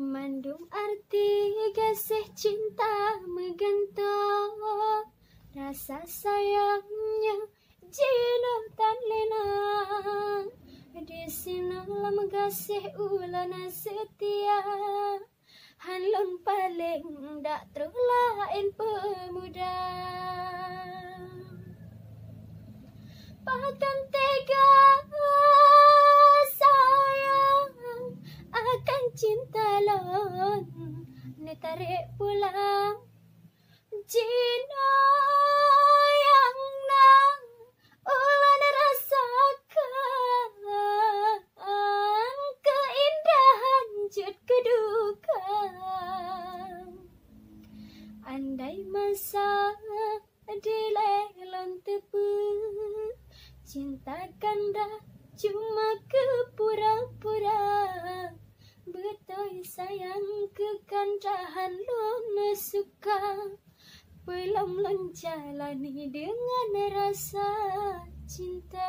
Mandum arti kasih cinta menggantung Rasa sayangnya jino tan lena. Di sini lama kasih ulana setia. Hanlon paling dak terlain pemuda. Bahkan tega cinta lon ne tarik pulang. Cina yang nang ulan rasakan keindahan jut kedukan. Andai masa dilelon tepu Cinta kanda cuma ke pura-pura Betul sayang kekandahan lo suka Belum menjalani dengan rasa cinta